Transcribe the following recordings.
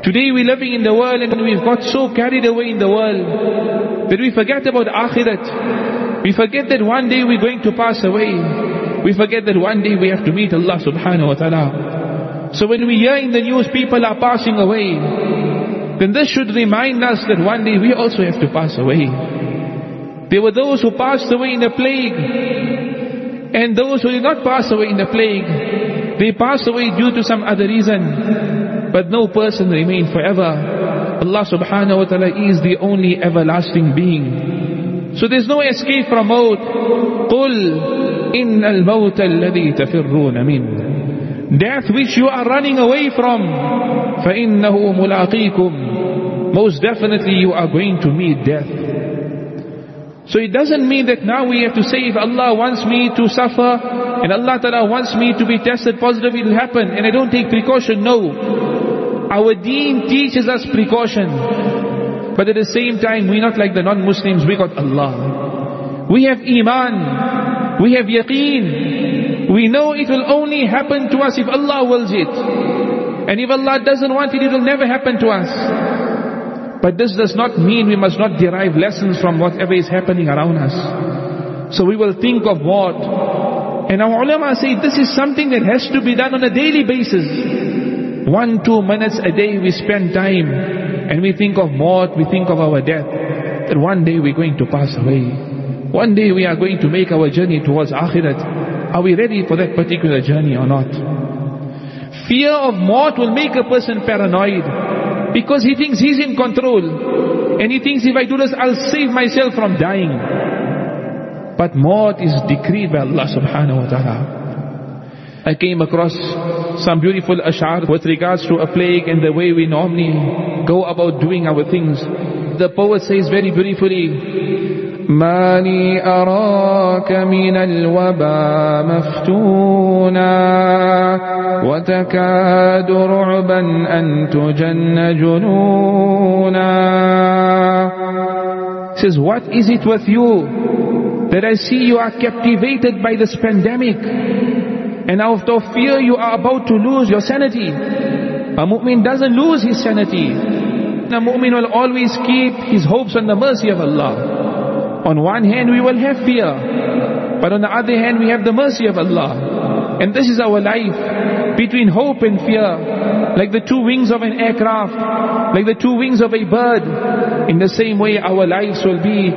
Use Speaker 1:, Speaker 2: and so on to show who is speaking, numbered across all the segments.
Speaker 1: Today we're living in the world and we've got so carried away in the world that we forget about akhirat. We forget that one day we're going to pass away. We forget that one day we have to meet Allah subhanahu wa ta'ala. So when we hear in the news people are passing away, then this should remind us that one day we also have to pass away. There were those who passed away in the plague, and those who did not pass away in the plague, they passed away due to some other reason. But no person remained forever. Allah subhanahu wa ta'ala is the only everlasting being. So there's no escape from maut. قُلْ إِنَّ الْمَوْتَ الَّذِي تَفِرُّونَ مِنْ Death which you are running away from. فَإِنَّهُ مُلَاقِيكُمْ Most definitely you are going to meet death. So it doesn't mean that now we have to say if Allah wants me to suffer and Allah Ta'ala wants me to be tested positive, it will happen and I don't take precaution. No. Our deen teaches us precaution. But at the same time, we're not like the non-Muslims, we got Allah. We have Iman. We have Yaqeen. We know it will only happen to us if Allah wills it. And if Allah doesn't want it, it will never happen to us. But this does not mean we must not derive lessons from whatever is happening around us. So we will think of what? And our ulama say this is something that has to be done on a daily basis. One, two minutes a day we spend time and we think of what? We think of our death. That one day we're going to pass away. One day we are going to make our journey towards akhirat. Are we ready for that particular journey or not? Fear of maut will make a person paranoid. Because he thinks he's in control. And he thinks if I do this, I'll save myself from dying. But maut is decreed by Allah subhanahu wa ta'ala. I came across some beautiful ash'ar with regards to a plague and the way we normally go about doing our things. The poet says very beautifully, ما لي أراك من الوبا مفتونا وتكاد رعبا أن تجن جنونا says what is it with you that I see you are captivated by this pandemic And out of fear you are about to lose your sanity. A mu'min doesn't lose his sanity. A mu'min will always keep his hopes on the mercy of Allah. On one hand we will have fear, but on the other hand we have the mercy of Allah. And this is our life, between hope and fear, like the two wings of an aircraft, like the two wings of a bird. In the same way our lives will be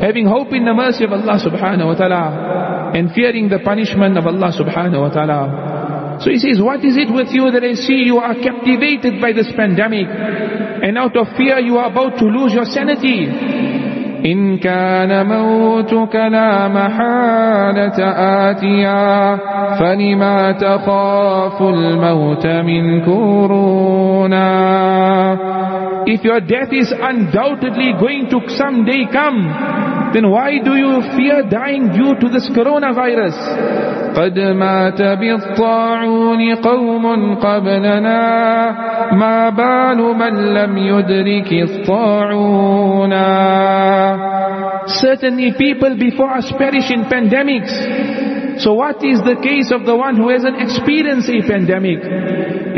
Speaker 1: having hope in the mercy of Allah subhanahu wa ta'ala, and fearing the punishment of Allah subhanahu wa ta'ala. So he says, what is it with you that I see you are captivated by this pandemic, and out of fear you are about to lose your sanity. إن كان موتك لا محالة آتيا فلما تخاف الموت من كورونا If your death is undoubtedly going to someday come, then why do you fear dying due to this coronavirus? قد مات بالطاعون قوم قبلنا ما بال من لم يدرك الطاعون Certainly people before us perish in pandemics. So what is the case of the one who hasn't experienced a pandemic?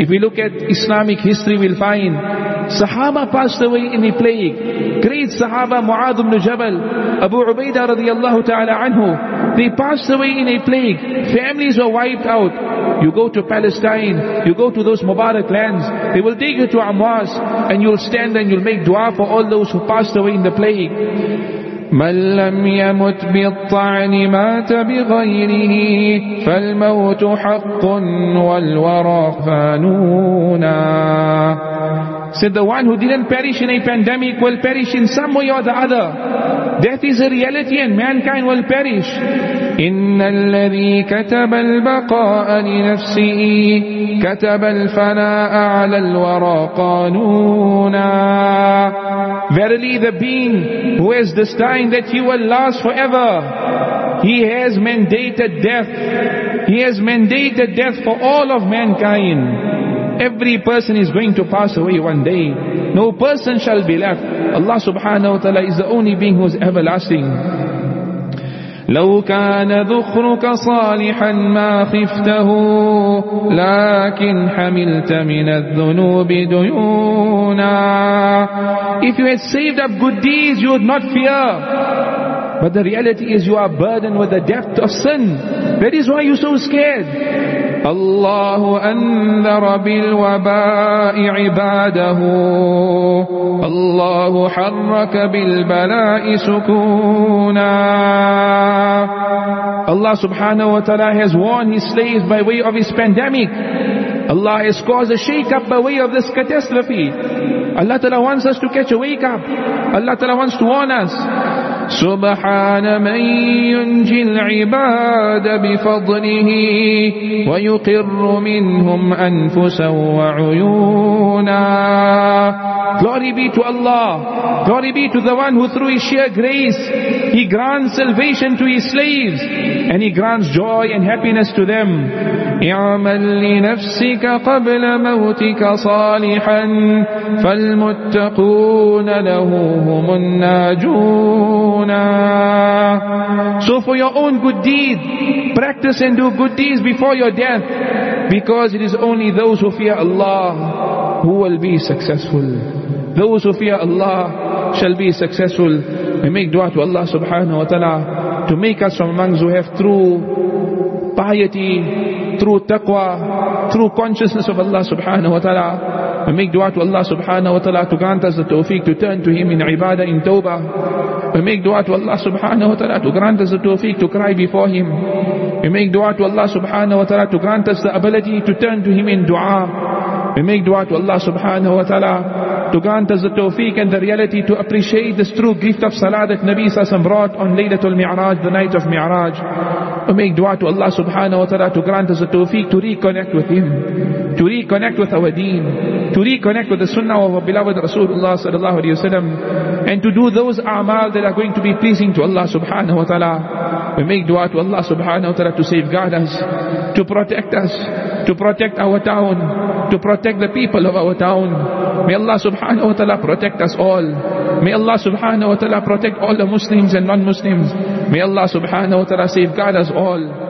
Speaker 1: If we look at Islamic history, we'll find Sahaba passed away in a plague. Great Sahaba Mu'adh ibn Jabal, Abu Ubaidah radiallahu ta'ala anhu, they passed away in a plague. Families were wiped out. You go to Palestine, you go to those Mubarak lands, they will take you to Amwas, and you'll stand and you'll make dua for all those who passed away in the plague. من لم يمت بالطعن مات بغيره فالموت حق والورى فانونا Said the one who didn't perish in a pandemic will perish in some way or the other. Death is a reality and mankind will perish. إن الذي كتب البقاء لنفسه كتب الفناء على الورى قانونا Verily the being who has destined that he will last forever, he has mandated death. He has mandated death for all of mankind. Every person is going to pass away one day. No person shall be left. Allah subhanahu wa ta'ala is the only being who is everlasting. لو كان ذخرك صالحا ما خفته لكن حملت من الذنوب ديونا. If you had saved up good deeds you would not fear. But the reality is you are burdened with the depth of sin. That is why you're so scared. الله أنذر بالوباء عباده الله حرك بالبلاء سكونا Allah subhanahu wa ta'ala has warned his slaves by way of his pandemic. Allah has caused a shake-up by way of this catastrophe. Allah ta'ala wants us to catch a wake-up. Allah ta'ala wants to warn us. سبحان من ينجي العباد بفضله ويقر منهم أنفسا وعيونا Glory be to Allah. Glory be to the one who through His sheer grace, He grants salvation to His slaves and He grants joy and happiness to them. اعمل لنفسك قبل موتك صالحا فالمتقون له هم الناجون So for your own good deed, practice and do good deeds before your death because it is only those who fear Allah who will be successful. Those who fear Allah shall be successful. We make dua to Allah subhanahu wa ta'ala to make us from amongst who have true piety, through taqwa, through consciousness of Allah subhanahu wa ta'ala. We make dua to Allah subhanahu wa ta'ala to grant us the tawfiq to turn to Him in ibadah, in tawbah. We make dua to Allah subhanahu wa ta'ala to grant us the tawfiq to cry before Him. We make dua to Allah subhanahu wa ta'ala to grant us the ability to turn to Him in dua. We make dua to Allah subhanahu wa ta'ala to grant us the tawfiq and the reality to appreciate this true gift of salah that Nabi Sassam brought on Laylatul Mi'raj, the night of Mi'raj. We make dua to Allah subhanahu wa ta'ala to grant us the tawfiq to reconnect with Him, to reconnect with our deen, to reconnect with the sunnah of our beloved Rasulullah sallallahu alayhi wa and to do those a'mal that are going to be pleasing to Allah subhanahu wa ta'ala. We make dua to Allah subhanahu wa ta'ala to safeguard us, to protect us, to protect our town, to protect the people of our town. May Allah subhanahu wa ta'ala protect us all. May Allah subhanahu wa ta'ala protect all the Muslims and non-Muslims. May Allah subhanahu wa ta'ala safeguard us all.